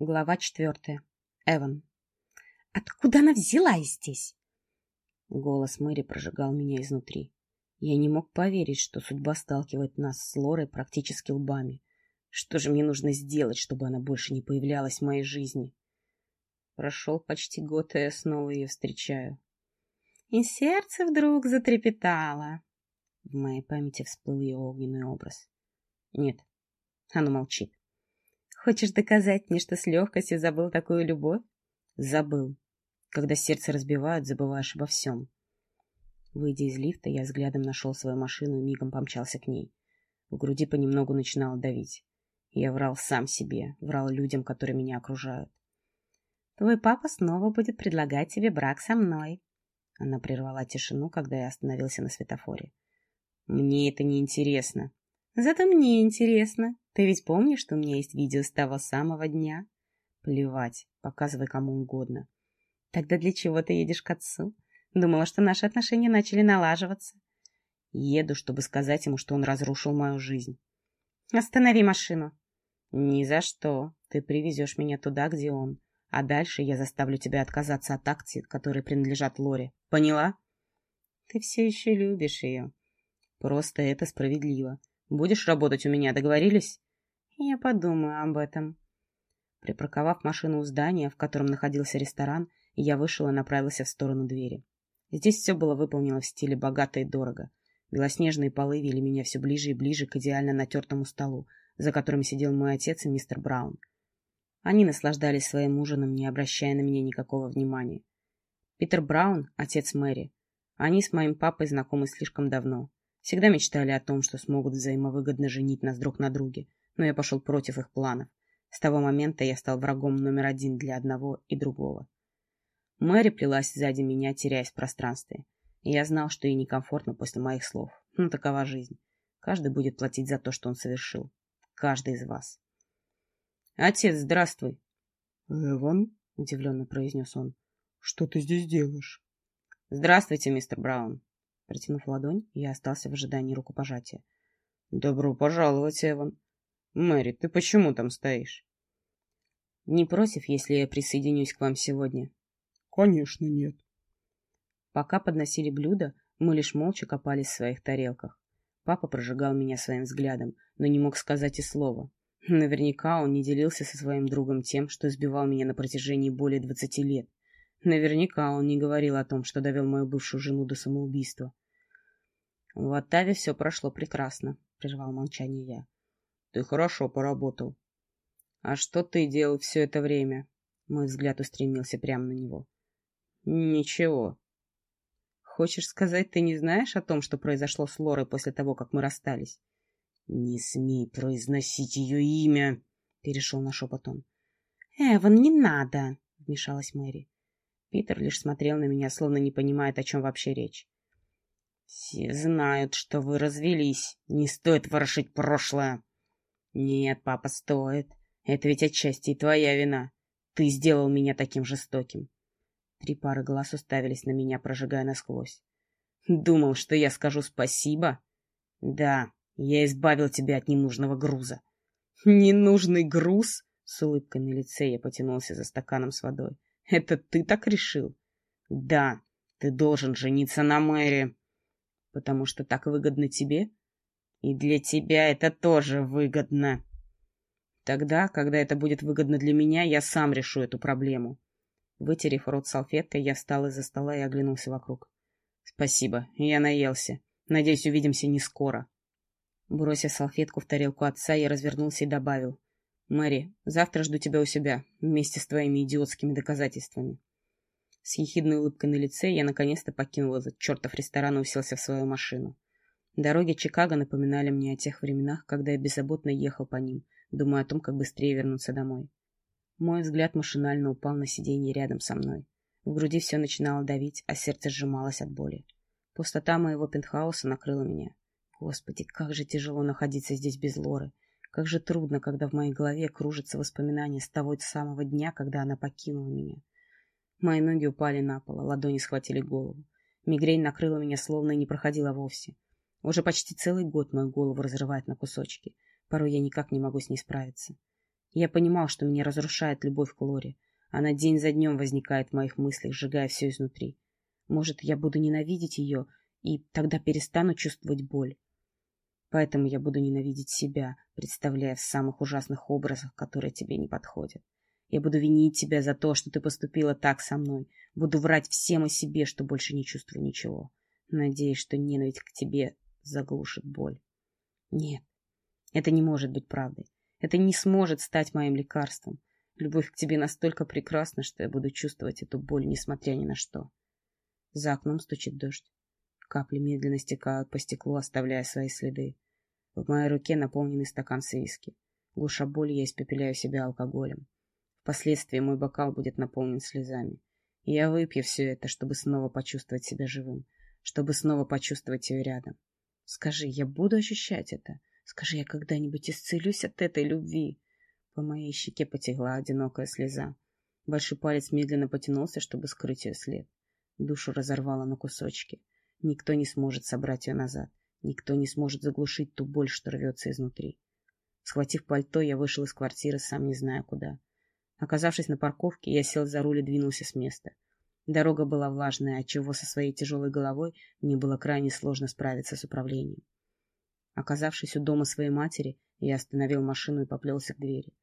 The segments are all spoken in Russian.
Глава четвертая. Эван. «Откуда она взялась здесь?» Голос Мэри прожигал меня изнутри. Я не мог поверить, что судьба сталкивает нас с Лорой практически лбами. Что же мне нужно сделать, чтобы она больше не появлялась в моей жизни? Прошел почти год, и я снова ее встречаю. И сердце вдруг затрепетало. В моей памяти всплыл ее огненный образ. Нет, оно молчит. Хочешь доказать мне, что с легкостью забыл такую любовь? Забыл. Когда сердце разбивают, забываешь обо всем. Выйдя из лифта, я взглядом нашел свою машину и мигом помчался к ней. В груди понемногу начинало давить. Я врал сам себе, врал людям, которые меня окружают. «Твой папа снова будет предлагать тебе брак со мной». Она прервала тишину, когда я остановился на светофоре. «Мне это не интересно. Зато мне интересно. Ты ведь помнишь, что у меня есть видео с того самого дня? Плевать, показывай кому угодно. Тогда для чего ты едешь к отцу? Думала, что наши отношения начали налаживаться. Еду, чтобы сказать ему, что он разрушил мою жизнь. Останови машину. Ни за что. Ты привезешь меня туда, где он. А дальше я заставлю тебя отказаться от акций, которые принадлежат Лоре. Поняла? Ты все еще любишь ее. Просто это справедливо. Будешь работать у меня, договорились? Я подумаю об этом. Припарковав машину у здания, в котором находился ресторан, я вышел и направился в сторону двери. Здесь все было выполнено в стиле богато и дорого. Белоснежные полы вели меня все ближе и ближе к идеально натертому столу, за которым сидел мой отец и мистер Браун. Они наслаждались своим ужином, не обращая на меня никакого внимания. Питер Браун — отец Мэри. Они с моим папой знакомы слишком давно. Всегда мечтали о том, что смогут взаимовыгодно женить нас друг на друге, но я пошел против их планов. С того момента я стал врагом номер один для одного и другого. Мэри плелась сзади меня, теряясь в пространстве. И я знал, что ей некомфортно после моих слов. Но такова жизнь. Каждый будет платить за то, что он совершил. Каждый из вас. «Отец, здравствуй!» «Эван?» — удивленно произнес он. «Что ты здесь делаешь?» «Здравствуйте, мистер Браун!» Протянув ладонь, я остался в ожидании рукопожатия. «Добро пожаловать, Эван. Мэри, ты почему там стоишь?» «Не против, если я присоединюсь к вам сегодня?» «Конечно нет». Пока подносили блюда, мы лишь молча копались в своих тарелках. Папа прожигал меня своим взглядом, но не мог сказать и слова. Наверняка он не делился со своим другом тем, что избивал меня на протяжении более двадцати лет. Наверняка он не говорил о том, что довел мою бывшую жену до самоубийства. В Оттаве все прошло прекрасно, прервал молчание я. Ты хорошо поработал. А что ты делал все это время? Мой взгляд устремился прямо на него. Ничего. Хочешь сказать, ты не знаешь о том, что произошло с Лорой после того, как мы расстались? Не смей произносить ее имя, перешел на шепот он. Эван, не надо, вмешалась Мэри. Питер лишь смотрел на меня, словно не понимает, о чем вообще речь. «Все знают, что вы развелись. Не стоит ворошить прошлое». «Нет, папа, стоит. Это ведь отчасти и твоя вина. Ты сделал меня таким жестоким». Три пары глаз уставились на меня, прожигая насквозь. «Думал, что я скажу спасибо?» «Да, я избавил тебя от ненужного груза». «Ненужный груз?» С улыбкой на лице я потянулся за стаканом с водой. Это ты так решил? Да, ты должен жениться на Мэри. Потому что так выгодно тебе? И для тебя это тоже выгодно. Тогда, когда это будет выгодно для меня, я сам решу эту проблему. Вытерев рот салфеткой, я встал из-за стола и оглянулся вокруг. Спасибо, я наелся. Надеюсь, увидимся не скоро. Бросив салфетку в тарелку отца, я развернулся и добавил. Мэри, завтра жду тебя у себя, вместе с твоими идиотскими доказательствами. С ехидной улыбкой на лице я наконец-то покинул этот чертов ресторан и уселся в свою машину. Дороги Чикаго напоминали мне о тех временах, когда я беззаботно ехал по ним, думая о том, как быстрее вернуться домой. Мой взгляд машинально упал на сиденье рядом со мной. В груди все начинало давить, а сердце сжималось от боли. Пустота моего пентхауса накрыла меня. Господи, как же тяжело находиться здесь без Лоры. Как же трудно, когда в моей голове кружится воспоминание с того самого дня, когда она покинула меня. Мои ноги упали на пол, а ладони схватили голову. Мигрень накрыла меня, словно и не проходила вовсе. Уже почти целый год мою голову разрывает на кусочки. Порой я никак не могу с ней справиться. Я понимал, что меня разрушает любовь к Лоре. Она день за днем возникает в моих мыслях, сжигая все изнутри. Может, я буду ненавидеть ее, и тогда перестану чувствовать боль. Поэтому я буду ненавидеть себя, представляя в самых ужасных образах, которые тебе не подходят. Я буду винить тебя за то, что ты поступила так со мной. Буду врать всем о себе, что больше не чувствую ничего. Надеюсь, что ненависть к тебе заглушит боль. Нет, это не может быть правдой. Это не сможет стать моим лекарством. Любовь к тебе настолько прекрасна, что я буду чувствовать эту боль, несмотря ни на что. За окном стучит дождь. Капли медленно стекают по стеклу, оставляя свои следы. В моей руке наполненный стакан с виски. Глуша боль, я испепеляю себя алкоголем. Впоследствии мой бокал будет наполнен слезами. И я выпью все это, чтобы снова почувствовать себя живым, чтобы снова почувствовать ее рядом. Скажи, я буду ощущать это? Скажи, я когда-нибудь исцелюсь от этой любви? По моей щеке потекла одинокая слеза. Большой палец медленно потянулся, чтобы скрыть ее след. Душу разорвало на кусочки. Никто не сможет собрать ее назад. Никто не сможет заглушить ту боль, что рвется изнутри. Схватив пальто, я вышел из квартиры, сам не зная куда. Оказавшись на парковке, я сел за руль и двинулся с места. Дорога была влажная, отчего со своей тяжелой головой мне было крайне сложно справиться с управлением. Оказавшись у дома своей матери, я остановил машину и поплелся к двери.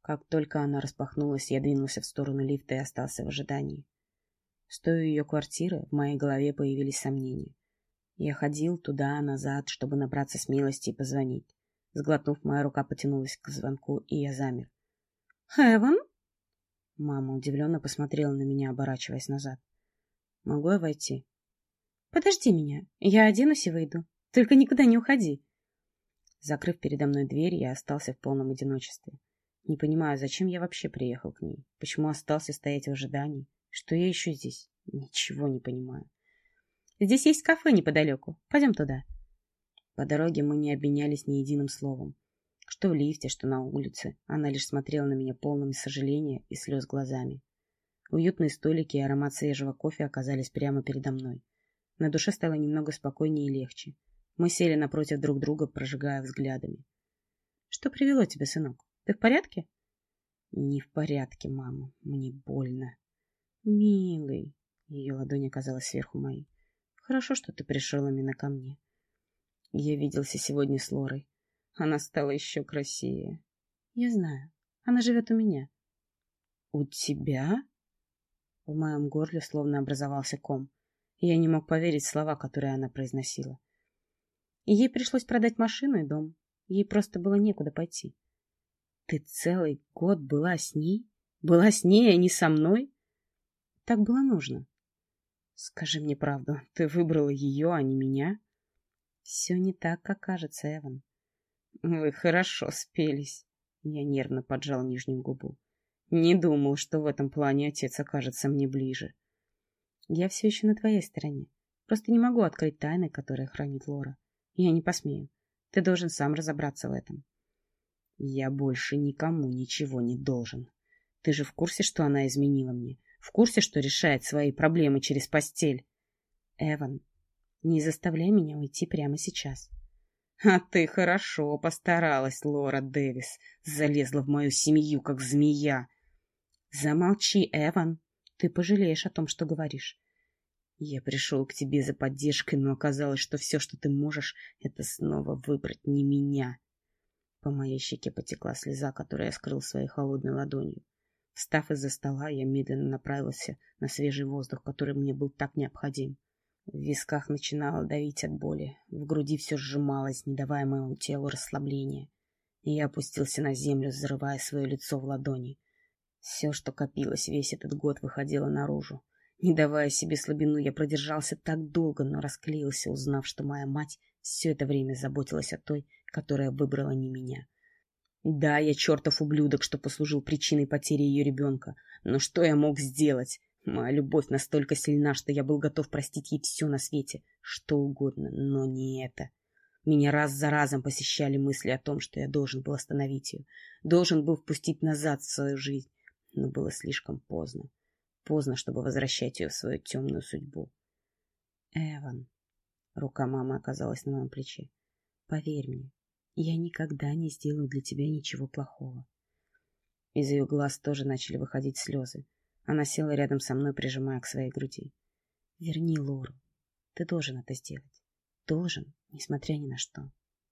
Как только она распахнулась, я двинулся в сторону лифта и остался в ожидании. Стоя у ее квартиры, в моей голове появились сомнения. Я ходил туда-назад, чтобы набраться смелости и позвонить. Сглотнув, моя рука потянулась к звонку, и я замер. «Эван?» Мама удивленно посмотрела на меня, оборачиваясь назад. «Могу я войти?» «Подожди меня. Я оденусь и выйду. Только никуда не уходи». Закрыв передо мной дверь, я остался в полном одиночестве. Не понимаю, зачем я вообще приехал к ней? Почему остался стоять в ожидании? Что я еще здесь? Ничего не понимаю. Здесь есть кафе неподалеку. Пойдем туда. По дороге мы не обменялись ни единым словом. Что в лифте, что на улице. Она лишь смотрела на меня полными сожаления и слез глазами. Уютные столики и аромат свежего кофе оказались прямо передо мной. На душе стало немного спокойнее и легче. Мы сели напротив друг друга, прожигая взглядами. — Что привело тебя, сынок? Ты в порядке? — Не в порядке, мама. Мне больно. — Милый. Ее ладонь оказалась сверху моей. — Хорошо, что ты пришел именно ко мне. Я виделся сегодня с Лорой. Она стала еще красивее. Я знаю. Она живет у меня. У тебя? В моем горле словно образовался ком. Я не мог поверить в слова, которые она произносила. Ей пришлось продать машину и дом. Ей просто было некуда пойти. Ты целый год была с ней? Была с ней, а не со мной? Так было нужно. Скажи мне правду, ты выбрала ее, а не меня? Все не так, как кажется, Эван. Вы хорошо спелись. Я нервно поджал нижнюю губу. Не думал, что в этом плане отец окажется мне ближе. Я все еще на твоей стороне. Просто не могу открыть тайны, которые хранит Лора. Я не посмею. Ты должен сам разобраться в этом. Я больше никому ничего не должен. Ты же в курсе, что она изменила мне? В курсе, что решает свои проблемы через постель? Эван, не заставляй меня уйти прямо сейчас. А ты хорошо постаралась, Лора Дэвис. Залезла в мою семью, как змея. Замолчи, Эван. Ты пожалеешь о том, что говоришь. Я пришел к тебе за поддержкой, но оказалось, что все, что ты можешь, это снова выбрать не меня. По моей щеке потекла слеза, которую я скрыл своей холодной ладонью. Встав из-за стола, я медленно направился на свежий воздух, который мне был так необходим. В висках начинало давить от боли, в груди все сжималось, не давая моему телу расслабления. И я опустился на землю, взрывая свое лицо в ладони. Все, что копилось весь этот год, выходило наружу. Не давая себе слабину, я продержался так долго, но расклеился, узнав, что моя мать все это время заботилась о той, которая выбрала не меня. Да, я чертов ублюдок, что послужил причиной потери ее ребенка, но что я мог сделать? Моя любовь настолько сильна, что я был готов простить ей все на свете, что угодно, но не это. Меня раз за разом посещали мысли о том, что я должен был остановить ее, должен был впустить назад в свою жизнь, но было слишком поздно. Поздно, чтобы возвращать ее в свою темную судьбу. Эван, рука мамы оказалась на моем плече. Поверь мне, я никогда не сделаю для тебя ничего плохого. Из ее глаз тоже начали выходить слезы. Она села рядом со мной, прижимая к своей груди. Верни Лору. Ты должен это сделать. Должен, несмотря ни на что.